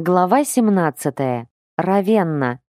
Глава 17. Равенна.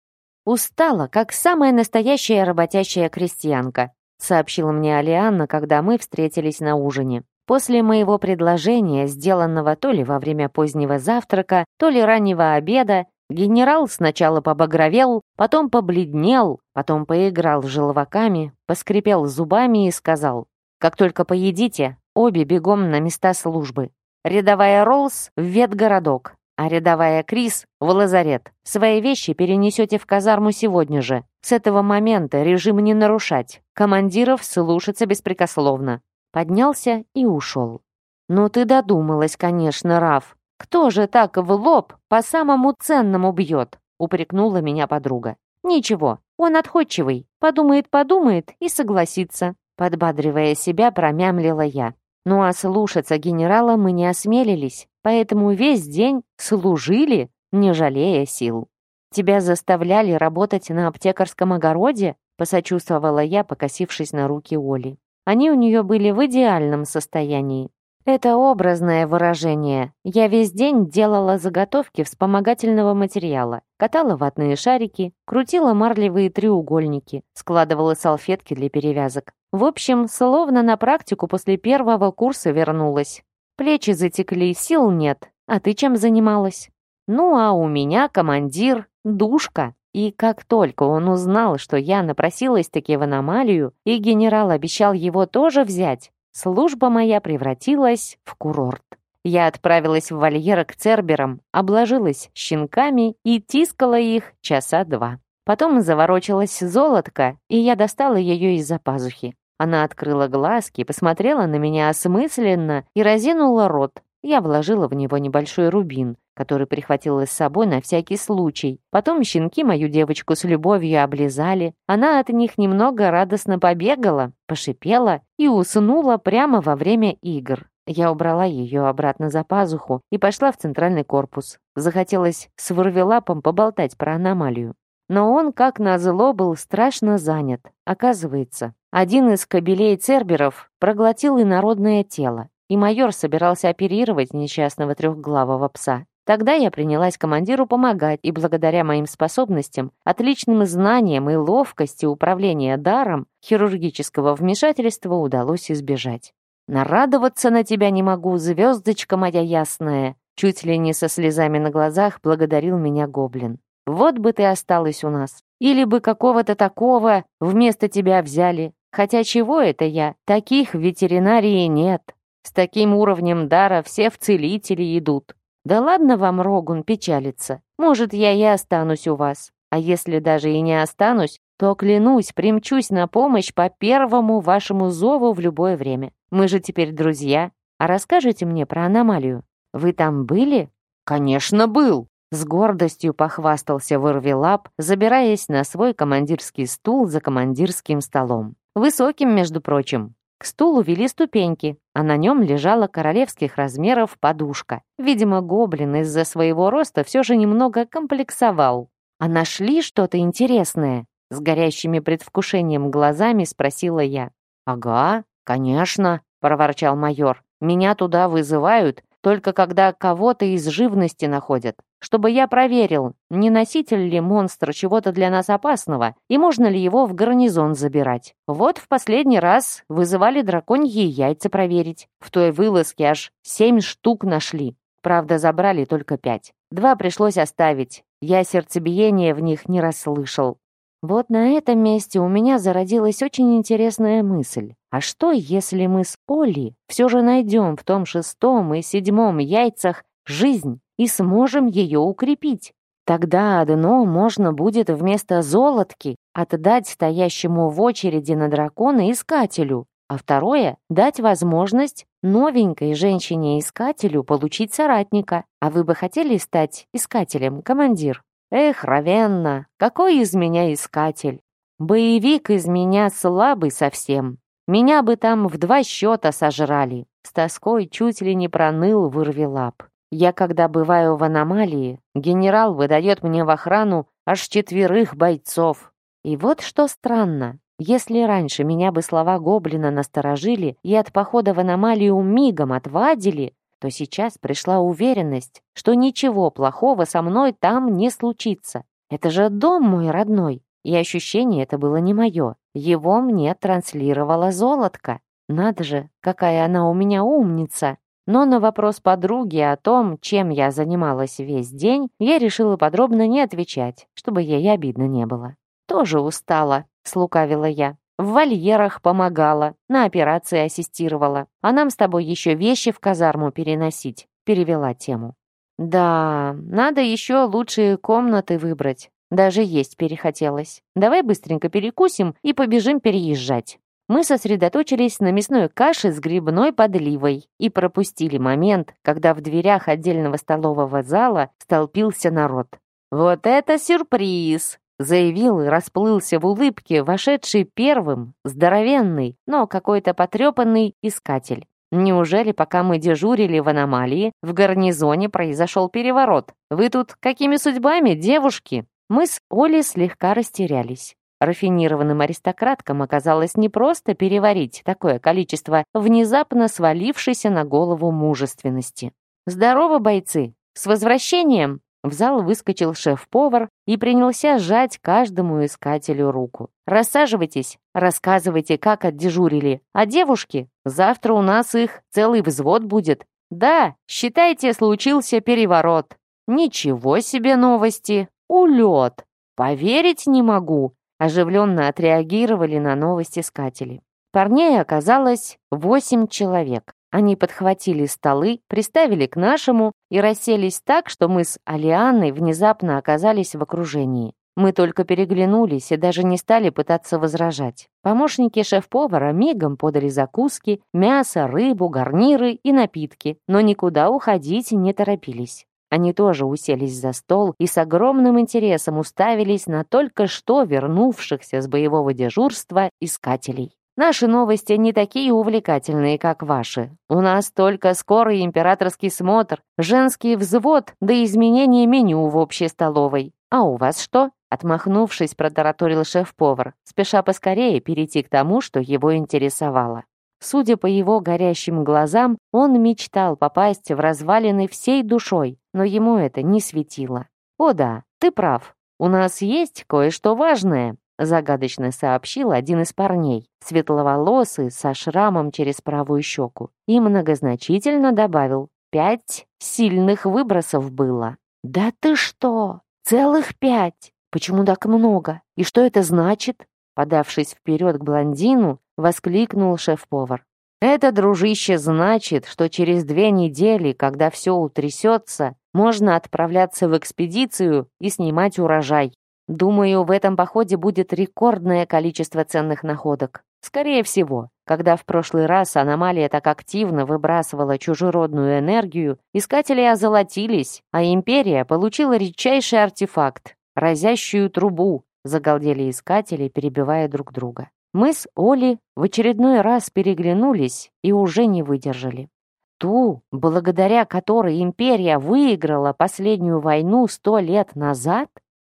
Устала, как самая настоящая работящая крестьянка, сообщила мне Алианна, когда мы встретились на ужине. После моего предложения, сделанного то ли во время позднего завтрака, то ли раннего обеда, генерал сначала побагровел, потом побледнел, потом поиграл с желваками, поскрипел зубами и сказал, «Как только поедите, обе бегом на места службы. Рядовая Роллс в ветгородок, а рядовая Крис в лазарет. Свои вещи перенесете в казарму сегодня же. С этого момента режим не нарушать. Командиров слушаться беспрекословно. Поднялся и ушел. «Ну ты додумалась, конечно, Раф. Кто же так в лоб по самому ценному бьет?» упрекнула меня подруга. «Ничего, он отходчивый. Подумает-подумает и согласится». Подбадривая себя, промямлила я. Ну а слушаться генерала мы не осмелились, поэтому весь день служили, не жалея сил. «Тебя заставляли работать на аптекарском огороде?» посочувствовала я, покосившись на руки Оли. Они у нее были в идеальном состоянии. Это образное выражение. Я весь день делала заготовки вспомогательного материала, катала ватные шарики, крутила марлевые треугольники, складывала салфетки для перевязок. В общем, словно на практику после первого курса вернулась. Плечи затекли, сил нет. А ты чем занималась? Ну, а у меня командир, душка. И как только он узнал, что я напросилась-таки в аномалию, и генерал обещал его тоже взять, служба моя превратилась в курорт. Я отправилась в вольер к церберам, обложилась щенками и тискала их часа два. Потом заворочилась золотко, и я достала ее из-за пазухи. Она открыла глазки, посмотрела на меня осмысленно и разинула рот. Я вложила в него небольшой рубин, который прихватила с собой на всякий случай. Потом щенки мою девочку с любовью облизали. Она от них немного радостно побегала, пошипела и уснула прямо во время игр. Я убрала ее обратно за пазуху и пошла в центральный корпус. Захотелось с вырвелапом поболтать про аномалию. Но он, как назло, был страшно занят. Оказывается, один из кобелей Церберов проглотил инородное тело, и майор собирался оперировать несчастного трехглавого пса. Тогда я принялась командиру помогать, и благодаря моим способностям, отличным знаниям и ловкости управления даром, хирургического вмешательства удалось избежать. «Нарадоваться на тебя не могу, звездочка моя ясная!» Чуть ли не со слезами на глазах благодарил меня гоблин. Вот бы ты осталась у нас. Или бы какого-то такого вместо тебя взяли. Хотя чего это я? Таких в ветеринарии нет. С таким уровнем дара все в целители идут. Да ладно вам, Рогун, печалиться. Может, я и останусь у вас. А если даже и не останусь, то, клянусь, примчусь на помощь по первому вашему зову в любое время. Мы же теперь друзья. А расскажите мне про аномалию. Вы там были? Конечно, был. С гордостью похвастался Вырвелап, забираясь на свой командирский стул за командирским столом. Высоким, между прочим. К стулу вели ступеньки, а на нем лежала королевских размеров подушка. Видимо, гоблин из-за своего роста все же немного комплексовал. «А нашли что-то интересное?» С горящими предвкушением глазами спросила я. «Ага, конечно», — проворчал майор. «Меня туда вызывают, только когда кого-то из живности находят чтобы я проверил, не носитель ли монстр чего-то для нас опасного и можно ли его в гарнизон забирать. Вот в последний раз вызывали драконьи яйца проверить. В той вылазке аж семь штук нашли. Правда, забрали только пять. Два пришлось оставить. Я сердцебиение в них не расслышал. Вот на этом месте у меня зародилась очень интересная мысль. А что, если мы с Олли все же найдем в том шестом и седьмом яйцах жизнь? И сможем ее укрепить. Тогда одно можно будет вместо золотки отдать стоящему в очереди на дракона искателю, а второе — дать возможность новенькой женщине-искателю получить соратника. А вы бы хотели стать искателем, командир? Эх, Равенна, какой из меня искатель? Боевик из меня слабый совсем. Меня бы там в два счета сожрали. С тоской чуть ли не проныл вырвелап. Я, когда бываю в аномалии, генерал выдает мне в охрану аж четверых бойцов. И вот что странно. Если раньше меня бы слова гоблина насторожили и от похода в аномалию мигом отвадили, то сейчас пришла уверенность, что ничего плохого со мной там не случится. Это же дом мой родной, и ощущение это было не мое. Его мне транслировала золотка. Надо же, какая она у меня умница. Но на вопрос подруги о том, чем я занималась весь день, я решила подробно не отвечать, чтобы ей обидно не было. «Тоже устала», — слукавила я. «В вольерах помогала, на операции ассистировала. А нам с тобой еще вещи в казарму переносить», — перевела тему. «Да, надо еще лучшие комнаты выбрать. Даже есть перехотелось. Давай быстренько перекусим и побежим переезжать» мы сосредоточились на мясной каше с грибной подливой и пропустили момент, когда в дверях отдельного столового зала столпился народ. «Вот это сюрприз!» заявил и расплылся в улыбке вошедший первым, здоровенный, но какой-то потрепанный искатель. Неужели, пока мы дежурили в аномалии, в гарнизоне произошел переворот? Вы тут какими судьбами, девушки? Мы с Олей слегка растерялись. Рафинированным аристократкам оказалось непросто переварить такое количество внезапно свалившейся на голову мужественности. «Здорово, бойцы! С возвращением!» В зал выскочил шеф-повар и принялся сжать каждому искателю руку. «Рассаживайтесь, рассказывайте, как отдежурили. А девушки? Завтра у нас их целый взвод будет. Да, считайте, случился переворот. Ничего себе новости! Улет! Поверить не могу!» Оживленно отреагировали на новость искатели. Парней оказалось восемь человек. Они подхватили столы, приставили к нашему и расселись так, что мы с Алианной внезапно оказались в окружении. Мы только переглянулись и даже не стали пытаться возражать. Помощники шеф-повара мигом подали закуски, мясо, рыбу, гарниры и напитки, но никуда уходить не торопились. Они тоже уселись за стол и с огромным интересом уставились на только что вернувшихся с боевого дежурства искателей. Наши новости не такие увлекательные, как ваши. У нас только скорый императорский смотр, женский взвод да изменение меню в общей столовой. А у вас что? Отмахнувшись, протараторил шеф-повар, спеша поскорее перейти к тому, что его интересовало. Судя по его горящим глазам, он мечтал попасть в развалины всей душой, но ему это не светило. «О да, ты прав. У нас есть кое-что важное», загадочно сообщил один из парней, светловолосый, со шрамом через правую щеку, и многозначительно добавил «Пять сильных выбросов было». «Да ты что? Целых пять? Почему так много? И что это значит?» Подавшись вперед к блондину, воскликнул шеф-повар. «Это, дружище, значит, что через две недели, когда все утрясется, можно отправляться в экспедицию и снимать урожай. Думаю, в этом походе будет рекордное количество ценных находок. Скорее всего, когда в прошлый раз аномалия так активно выбрасывала чужеродную энергию, искатели озолотились, а империя получила редчайший артефакт — разящую трубу, загалдели искатели, перебивая друг друга. Мы с Оли в очередной раз переглянулись и уже не выдержали. Ту, благодаря которой империя выиграла последнюю войну сто лет назад?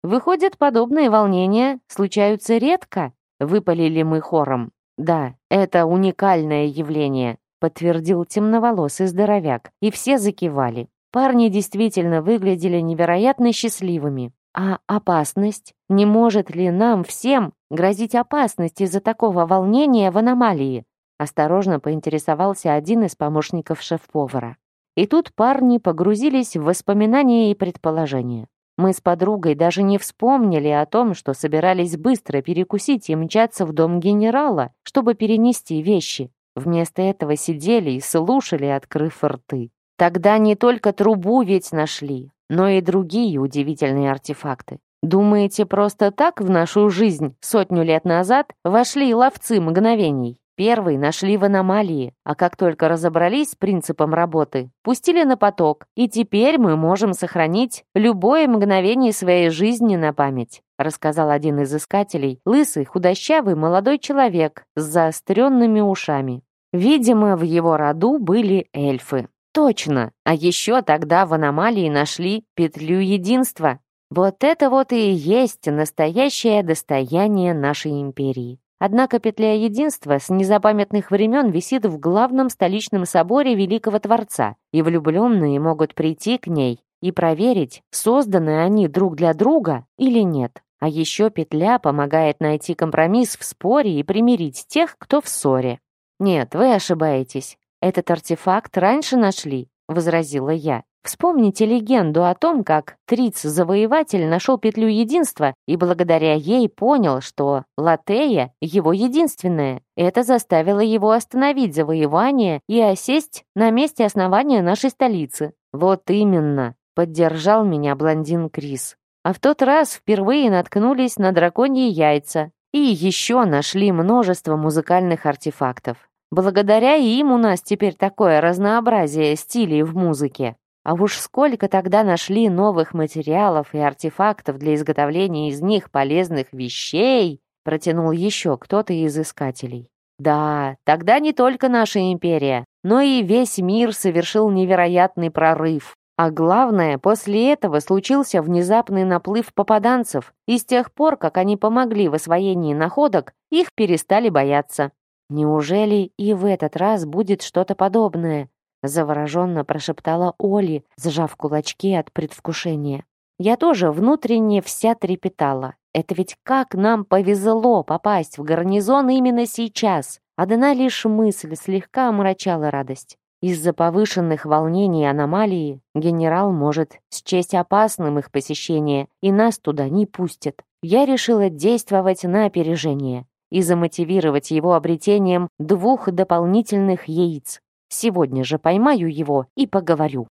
Выходит, подобные волнения случаются редко, выпалили мы хором. Да, это уникальное явление, подтвердил темноволосый здоровяк, и все закивали. Парни действительно выглядели невероятно счастливыми. А опасность? Не может ли нам всем грозить опасность из-за такого волнения в аномалии? Осторожно поинтересовался один из помощников шеф-повара. И тут парни погрузились в воспоминания и предположения. Мы с подругой даже не вспомнили о том, что собирались быстро перекусить и мчаться в дом генерала, чтобы перенести вещи. Вместо этого сидели и слушали, открыв рты. Тогда не только трубу ведь нашли, но и другие удивительные артефакты. Думаете, просто так в нашу жизнь сотню лет назад вошли ловцы мгновений? Первый нашли в аномалии, а как только разобрались с принципом работы, пустили на поток, и теперь мы можем сохранить любое мгновение своей жизни на память, рассказал один из искателей, лысый, худощавый молодой человек с заостренными ушами. Видимо, в его роду были эльфы. Точно. А еще тогда в аномалии нашли петлю единства. Вот это вот и есть настоящее достояние нашей империи. Однако петля единства с незапамятных времен висит в главном столичном соборе Великого Творца, и влюбленные могут прийти к ней и проверить, созданы они друг для друга или нет. А еще петля помогает найти компромисс в споре и примирить тех, кто в ссоре. «Нет, вы ошибаетесь. Этот артефакт раньше нашли», — возразила я. Вспомните легенду о том, как Триц-завоеватель нашел петлю единства и благодаря ей понял, что Латея — его единственная. Это заставило его остановить завоевание и осесть на месте основания нашей столицы. Вот именно, поддержал меня блондин Крис. А в тот раз впервые наткнулись на драконьи яйца и еще нашли множество музыкальных артефактов. Благодаря им у нас теперь такое разнообразие стилей в музыке. А уж сколько тогда нашли новых материалов и артефактов для изготовления из них полезных вещей, протянул еще кто-то из искателей. Да, тогда не только наша империя, но и весь мир совершил невероятный прорыв. А главное, после этого случился внезапный наплыв попаданцев, и с тех пор, как они помогли в освоении находок, их перестали бояться. Неужели и в этот раз будет что-то подобное? Завороженно прошептала Оли, сжав кулачки от предвкушения. Я тоже внутренне вся трепетала. Это ведь как нам повезло попасть в гарнизон именно сейчас. Одна лишь мысль слегка омрачала радость. Из-за повышенных волнений аномалии генерал может счесть опасным их посещение, и нас туда не пустят. Я решила действовать на опережение и замотивировать его обретением двух дополнительных яиц. Сегодня же поймаю его и поговорю.